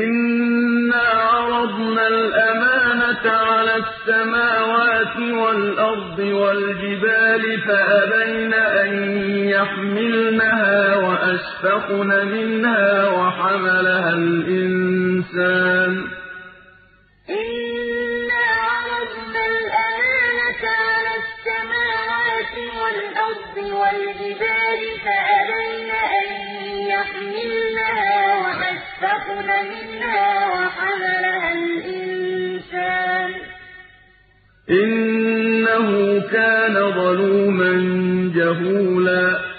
إِنَّا عَرَضْنَا الْأَمَانَةَ عَلَى السَّمَاوَاتِ وَالْأَرْضِ وَالْجِبَالِ فَأَبَيْنَ أَن يَحْمِلْنَهَا وَأَشْفَقْنَ مِنْهَا وَحَمَلَهَا الْإِنسَانُ ۖ إِنَّا عَرَضْنَا الْأَمَانَةَ عَلَى السَّمَاوَاتِ وَالْأَرْضِ وَالْجِبَالِ فَأَبَيْنَ مِنْهَا وَحَمَلَهَا الْإِنسَانُ ۖ. إِنَّهُ كَانَ ظَلُومًا جَهُولًا.